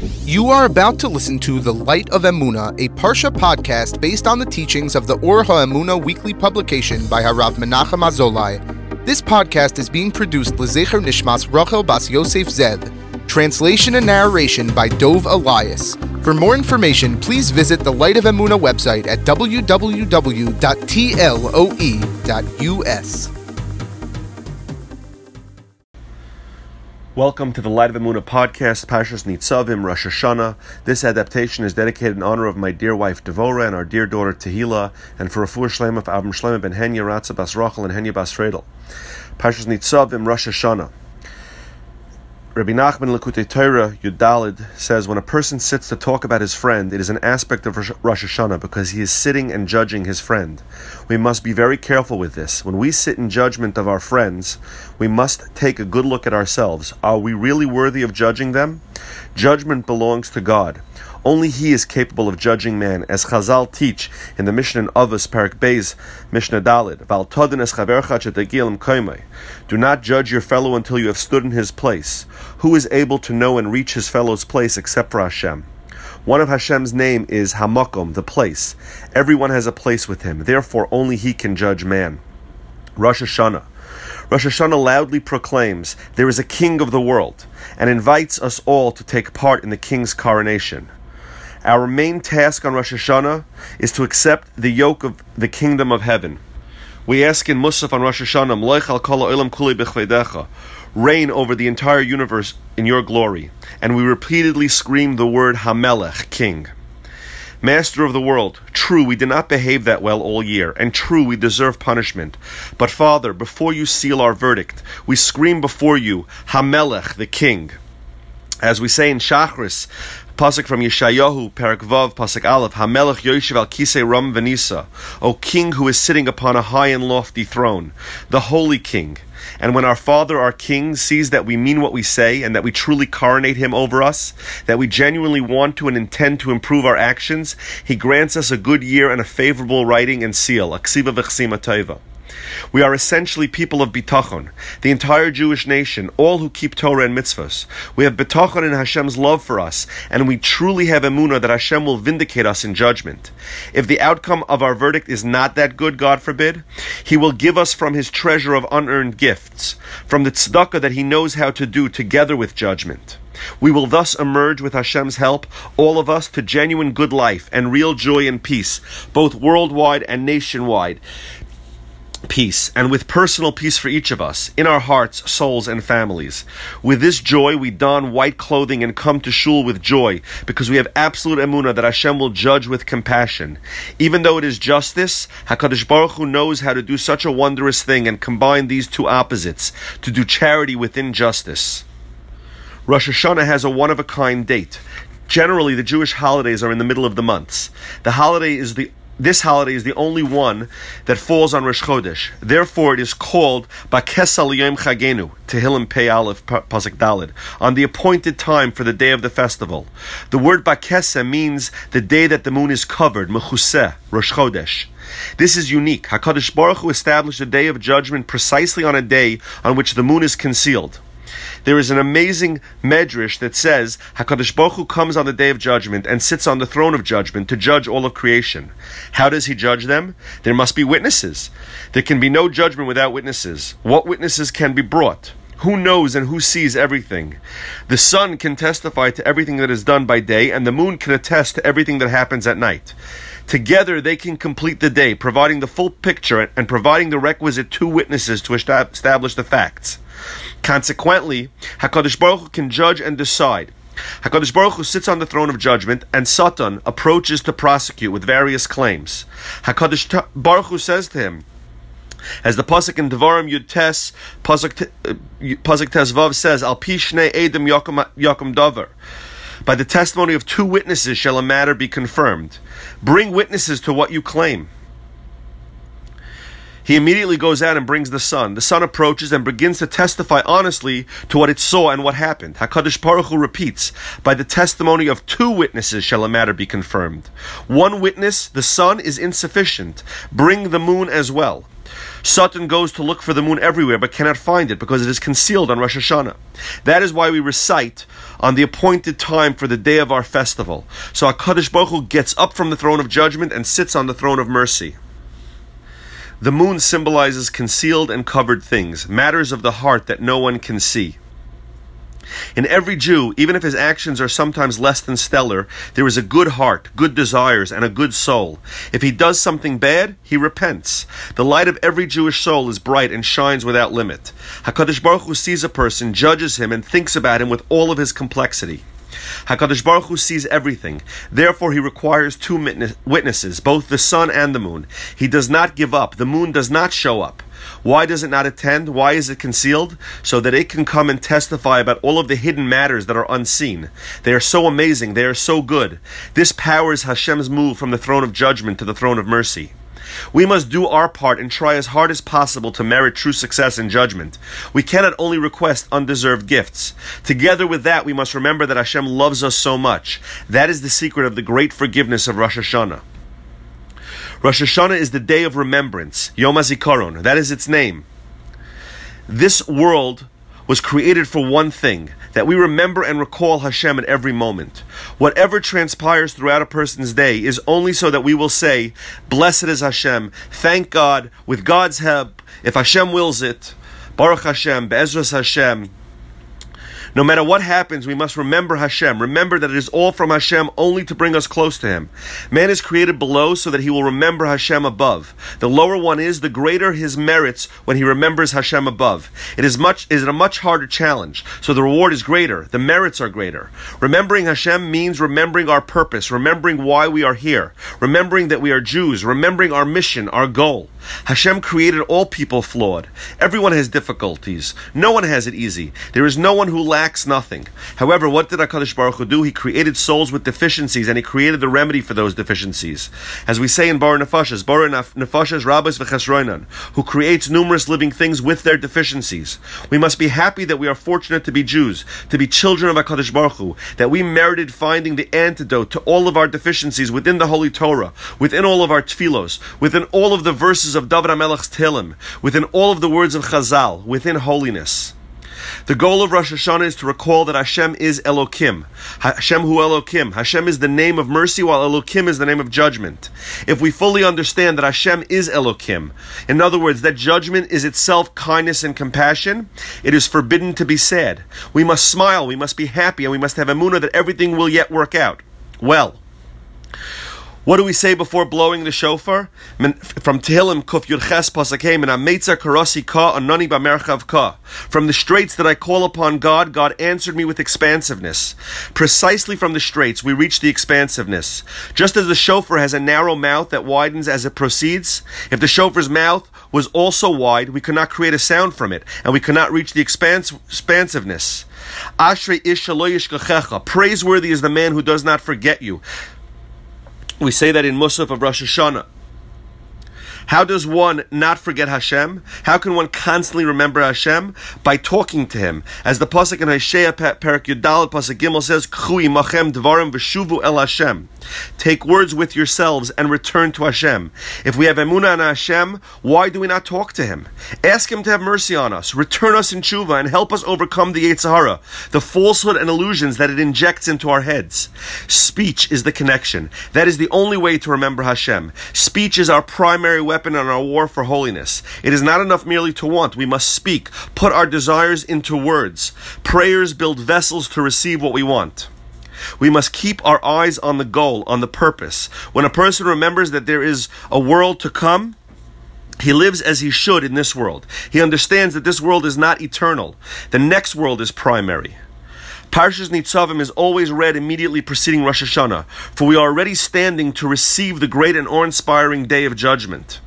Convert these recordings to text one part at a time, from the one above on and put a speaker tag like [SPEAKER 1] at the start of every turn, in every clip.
[SPEAKER 1] You are about to listen to The Light of Emuna, a Parsha podcast based on the teachings of the Or HaEmuna weekly publication by Harav Menachem Azulai. This podcast is being produced Lezecher Nishmas Rachel Bas Yosef Zev. Translation and narration by Dov Elias. For more information, please visit the Light of Emuna website at www.tloe.us.
[SPEAKER 2] Welcome to the Light of Emuna podcast, Pashas Nitzavim, Rosh Hashanah. This adaptation is dedicated in honor of my dear wife Devora and our dear daughter Tehila, and for Rafur Shlema of Abram Shlema ben Henya Ratza Bas Rachel and Henya Bas Fredel. Pashas Nitzavim, Rosh Hashanah. Rabbi Nachman Lekutei Torah Yudalid says when a person sits to talk about his friend, it is an aspect of Rosh Hashanah because he is sitting and judging his friend. We must be very careful with this. When we sit in judgment of our friends, we must take a good look at ourselves. Are we really worthy of judging them? Judgment belongs to God. Only He is capable of judging man, as Chazal teach in the Mishnah in Avos Parak Beis Mishnah Dalid. Do not judge your fellow until you have stood in his place. Who is able to know and reach his fellow's place except for Hashem? One of Hashem's name is Hamakom, the place. Everyone has a place with him. Therefore, only he can judge man. Rosh Hashanah. Rosh Hashanah loudly proclaims, There is a king of the world, and invites us all to take part in the king's coronation. Our main task on Rosh Hashanah is to accept the yoke of the kingdom of heaven. We ask in Musaf on Rosh Hashanah, reign over the entire universe in your glory. And we repeatedly scream the word Hamelech, king. Master of the world, true, we did not behave that well all year, and true, we deserve punishment. But Father, before you seal our verdict, we scream before you, Hamelech, the king. As we say in Shachris, Pasuk from Yeshayahu, Perak Vav, Pasuk Aleph, Hamelech Yoshev al Kisei Ram Venisa, O King who is sitting upon a high and lofty throne, the Holy King. And when our Father, our King, sees that we mean what we say and that we truly coronate Him over us, that we genuinely want to and intend to improve our actions, He grants us a good year and a favorable writing and seal, Aksiva V'chsima Tova. We are essentially people of bitachon, the entire Jewish nation, all who keep Torah and mitzvahs. We have bitachon in Hashem's love for us, and we truly have emunah that Hashem will vindicate us in judgment. If the outcome of our verdict is not that good, God forbid, He will give us from His treasure of unearned gifts, from the tzedakah that He knows how to do together with judgment. We will thus emerge with Hashem's help, all of us, to genuine good life and real joy and peace, both worldwide and nationwide peace and with personal peace for each of us in our hearts, souls, and families. With this joy, we don white clothing and come to shul with joy because we have absolute emuna that Hashem will judge with compassion. Even though it is justice, Hakadosh Baruch Hu knows how to do such a wondrous thing and combine these two opposites to do charity within justice. Rosh Hashanah has a one of a kind date. Generally, the Jewish holidays are in the middle of the months. The holiday is the this holiday is the only one that falls on Rosh Chodesh. Therefore, it is called Bakesa Yom Chagenu, Tehillim Pei Aleph Pasuk Dalid, on the appointed time for the day of the festival. The word Bakesa means the day that the moon is covered, Mechuseh, Rosh Chodesh. This is unique. Hakadosh Baruch Hu established a day of judgment precisely on a day on which the moon is concealed. There is an amazing medrash that says Hakadosh Baruch Hu comes on the day of judgment and sits on the throne of judgment to judge all of creation. How does he judge them? There must be witnesses. There can be no judgment without witnesses. What witnesses can be brought? Who knows and who sees everything? The sun can testify to everything that is done by day, and the moon can attest to everything that happens at night. Together, they can complete the day, providing the full picture and providing the requisite two witnesses to establish the facts. Consequently, Hakadosh Baruch Hu can judge and decide. Hakadosh Baruch Hu sits on the throne of judgment, and Satan approaches to prosecute with various claims. Hakadosh Baruch Hu says to him, as the pasuk in Devarim Yud Tes pasuk uh, pasuk Tes says, "Al pishne edim yakum davar." By the testimony of two witnesses shall a matter be confirmed. Bring witnesses to what you claim. He immediately goes out and brings the sun. The sun approaches and begins to testify honestly to what it saw and what happened. Hakadosh Baruch Hu repeats, "By the testimony of two witnesses shall a matter be confirmed. One witness, the sun, is insufficient. Bring the moon as well." Satan goes to look for the moon everywhere but cannot find it because it is concealed on Rosh Hashanah. That is why we recite on the appointed time for the day of our festival. So HaKadosh Baruch Hu gets up from the throne of judgment and sits on the throne of mercy. The moon symbolizes concealed and covered things, matters of the heart that no one can see. In every Jew, even if his actions are sometimes less than stellar, there is a good heart, good desires, and a good soul. If he does something bad, he repents. The light of every Jewish soul is bright and shines without limit. Hakadosh Baruch Hu sees a person, judges him, and thinks about him with all of his complexity. Hakadosh Baruch Hu sees everything. Therefore, he requires two witnesses, both the sun and the moon. He does not give up. The moon does not show up. Why does it not attend? Why is it concealed? So that it can come and testify about all of the hidden matters that are unseen. They are so amazing. They are so good. This powers Hashem's move from the throne of judgment to the throne of mercy. We must do our part and try as hard as possible to merit true success in judgment. We cannot only request undeserved gifts. Together with that, we must remember that Hashem loves us so much. That is the secret of the great forgiveness of Rosh Hashanah. Rosh Hashanah is the day of remembrance, Yom HaZikaron. That is its name. This world was created for one thing that we remember and recall Hashem at every moment. Whatever transpires throughout a person's day is only so that we will say, Blessed is Hashem, thank God, with God's help, if Hashem wills it, Baruch Hashem, Be'ezras Hashem, no matter what happens, we must remember Hashem. Remember that it is all from Hashem only to bring us close to Him. Man is created below so that he will remember Hashem above. The lower one is, the greater his merits when he remembers Hashem above. It is much is a much harder challenge. So the reward is greater, the merits are greater. Remembering Hashem means remembering our purpose, remembering why we are here, remembering that we are Jews, remembering our mission, our goal. Hashem created all people flawed. Everyone has difficulties. No one has it easy. There is no one who lacks nothing. However, what did HaKadosh Baruch Hu do? He created souls with deficiencies and He created the remedy for those deficiencies. As we say in Bar Nefashas, Bar Nefashas Rabbis V'Chesroinan, who creates numerous living things with their deficiencies. We must be happy that we are fortunate to be Jews, to be children of HaKadosh Baruch Hu, that we merited finding the antidote to all of our deficiencies within the Holy Torah, within all of our tefillos, within all of the verses verses of David HaMelech's Tehillim, within all of the words of Chazal, within holiness. The goal of Rosh Hashanah is to recall that Hashem is Elokim. Hashem hu Elokim. Hashem is the name of mercy, while Elokim is the name of judgment. If we fully understand that Hashem is Elokim, in other words, that judgment is itself kindness and compassion, it is forbidden to be sad. We must smile, we must be happy, and we must have emunah that everything will yet work out. Well, what do we say before blowing the shofar? From Tehillim Kuf and Karasi Ka Anani Bamerchav Ka. From the straits that I call upon God, God answered me with expansiveness. Precisely from the straits we reach the expansiveness. Just as the shofar has a narrow mouth that widens as it proceeds, if the shofar's mouth was also wide, we could not create a sound from it, and we could not reach the expans- expansiveness. Ashrei Ish Praiseworthy is the man who does not forget you. We say that in Musaf of Rosh Hashanah. How does one not forget Hashem? How can one constantly remember Hashem? By talking to Him. As the Pasuk in Hosea Perak Yudal Pasuk Gimel says, Chui machem dvarim v'shuvu el Hashem. Take words with yourselves and return to Hashem. If we have emunah on Hashem, why do we not talk to Him? Ask Him to have mercy on us, return us in tshuva, and help us overcome the Yetzer Hara, the falsehood and illusions that it injects into our heads. Speech is the connection. That is the only way to remember Hashem. Speech is our primary weapon weapon in our war for holiness. It is not enough merely to want. We must speak, put our desires into words. Prayers build vessels to receive what we want. We must keep our eyes on the goal, on the purpose. When a person remembers that there is a world to come, he lives as he should in this world. He understands that this world is not eternal. The next world is primary. Parshas Nitzavim is always read immediately preceding Rosh Hashanah, for we are already standing to receive the great and awe-inspiring day of judgment.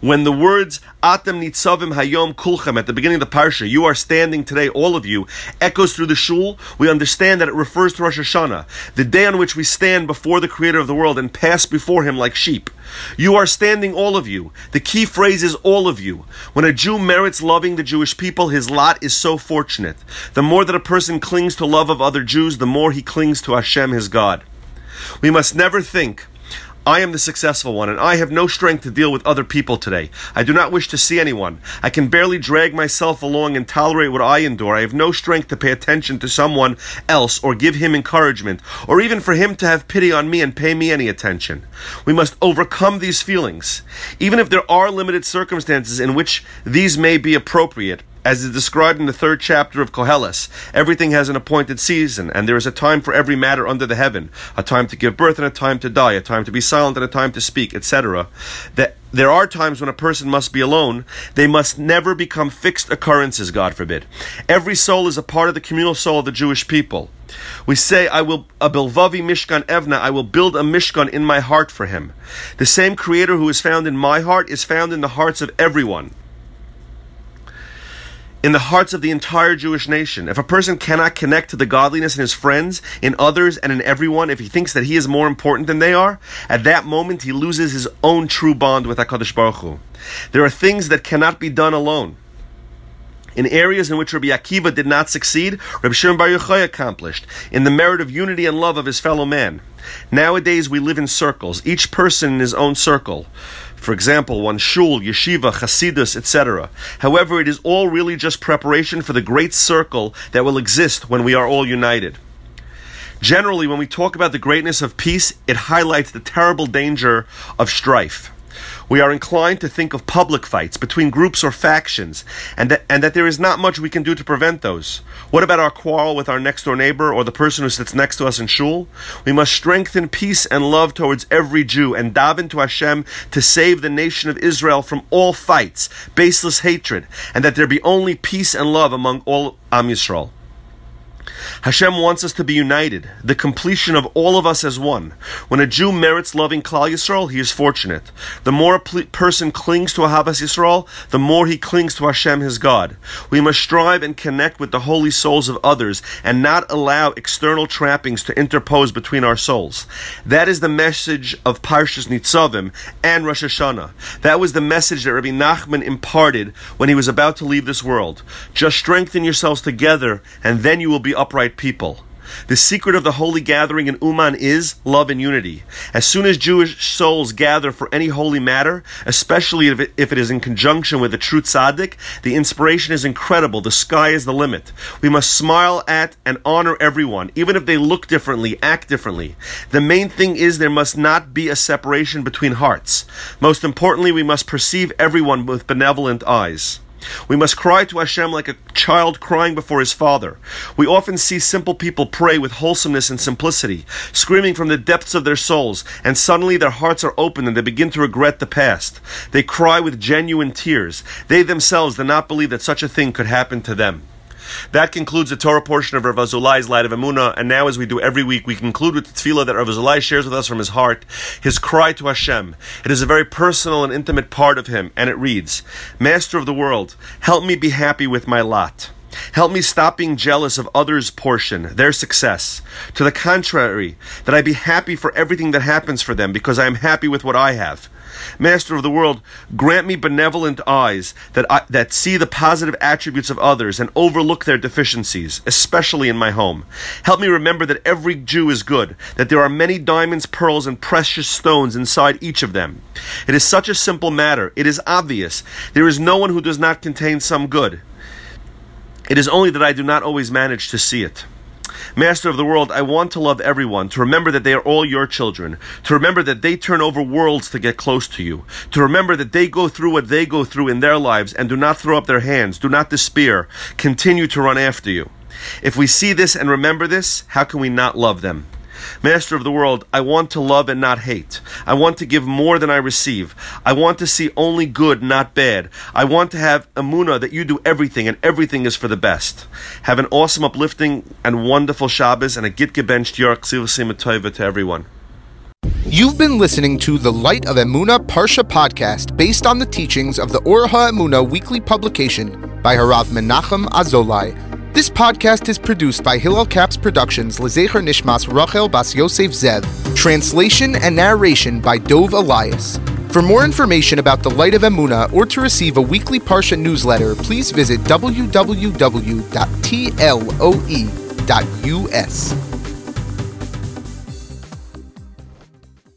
[SPEAKER 2] When the words Atem Nitzavim Hayom Kulchem at the beginning of the parsha, you are standing today, all of you, echoes through the shul, we understand that it refers to Rosh Hashanah, the day on which we stand before the Creator of the world and pass before Him like sheep. You are standing, all of you. The key phrase is all of you. When a Jew merits loving the Jewish people, his lot is so fortunate. The more that a person clings to love of other Jews, the more he clings to Hashem, his God. We must never think I am the successful one, and I have no strength to deal with other people today. I do not wish to see anyone. I can barely drag myself along and tolerate what I endure. I have no strength to pay attention to someone else or give him encouragement, or even for him to have pity on me and pay me any attention. We must overcome these feelings. Even if there are limited circumstances in which these may be appropriate, as is described in the third chapter of Koheles, everything has an appointed season, and there is a time for every matter under the heaven, a time to give birth and a time to die, a time to be silent and a time to speak, etc. That there are times when a person must be alone. They must never become fixed occurrences, God forbid. Every soul is a part of the communal soul of the Jewish people. We say, I will, a Bilvavi Mishkan Evna, I will build a Mishkan in my heart for him. The same Creator who is found in my heart is found in the hearts of everyone in the hearts of the entire Jewish nation. If a person cannot connect to the godliness in his friends, in others, and in everyone, if he thinks that he is more important than they are, at that moment he loses his own true bond with HaKadosh Baruch Hu. There are things that cannot be done alone. In areas in which Rabbi Akiva did not succeed, Rabbi Shimon Bar Yochai accomplished, in the merit of unity and love of his fellow man. Nowadays we live in circles, each person in his own circle. For example, one shul, yeshiva, chasidus, etc. However, it is all really just preparation for the great circle that will exist when we are all united. Generally, when we talk about the greatness of peace, it highlights the terrible danger of strife we are inclined to think of public fights between groups or factions, and that, and that there is not much we can do to prevent those. What about our quarrel with our next door neighbor or the person who sits next to us in shul? We must strengthen peace and love towards every Jew and daven to Hashem to save the nation of Israel from all fights, baseless hatred, and that there be only peace and love among all Am Yisrael. Hashem wants us to be united, the completion of all of us as one. When a Jew merits loving Klal Yisrael, he is fortunate. The more a person clings to Ahavas Yisrael, the more he clings to Hashem, his God. We must strive and connect with the holy souls of others and not allow external trappings to interpose between our souls. That is the message of Parshas Nitzavim and Rosh Hashanah. That was the message that Rabbi Nachman imparted when he was about to leave this world. Just strengthen yourselves together, and then you will be upright people. The secret of the holy gathering in Uman is love and unity. As soon as Jewish souls gather for any holy matter, especially if it, if it is in conjunction with a true tzaddik, the inspiration is incredible. The sky is the limit. We must smile at and honor everyone, even if they look differently, act differently. The main thing is there must not be a separation between hearts. Most importantly, we must perceive everyone with benevolent eyes. We must cry to Hashem like a child crying before his father. We often see simple people pray with wholesomeness and simplicity, screaming from the depths of their souls, and suddenly their hearts are opened and they begin to regret the past. They cry with genuine tears. They themselves do not believe that such a thing could happen to them. That concludes the Torah portion of Rav Azulai's Light of Emunah, and now, as we do every week, we conclude with the tefillah that Rav Azulai shares with us from his heart, his cry to Hashem. It is a very personal and intimate part of him, and it reads, Master of the world, help me be happy with my lot. Help me stop being jealous of others' portion, their success. To the contrary, that I be happy for everything that happens for them, because I am happy with what I have. Master of the world, grant me benevolent eyes that, I, that see the positive attributes of others and overlook their deficiencies, especially in my home. Help me remember that every Jew is good, that there are many diamonds, pearls, and precious stones inside each of them. It is such a simple matter. It is obvious. There is no one who does not contain some good. It is only that I do not always manage to see it. Master of the world, I want to love everyone, to remember that they are all your children, to remember that they turn over worlds to get close to you, to remember that they go through what they go through in their lives and do not throw up their hands, do not despair, continue to run after you. If we see this and remember this, how can we not love them? Master of the world, I want to love and not hate. I want to give more than I receive. I want to see only good, not bad. I want to have Amuna that you do everything and everything is for the best. Have an awesome, uplifting, and wonderful Shabbos and a Git Gebencht York to everyone.
[SPEAKER 1] You've been listening to the Light of Emuna Parsha podcast based on the teachings of the Or HaEmuna weekly publication by Harav Menachem Azulai this podcast is produced by Hillel Caps Productions, Lezecher Nishmas Rachel Bas Yosef Zev. Translation and narration by Dov Elias. For more information about the Light of Emuna or to receive a weekly Parsha newsletter, please visit www.tloe.us.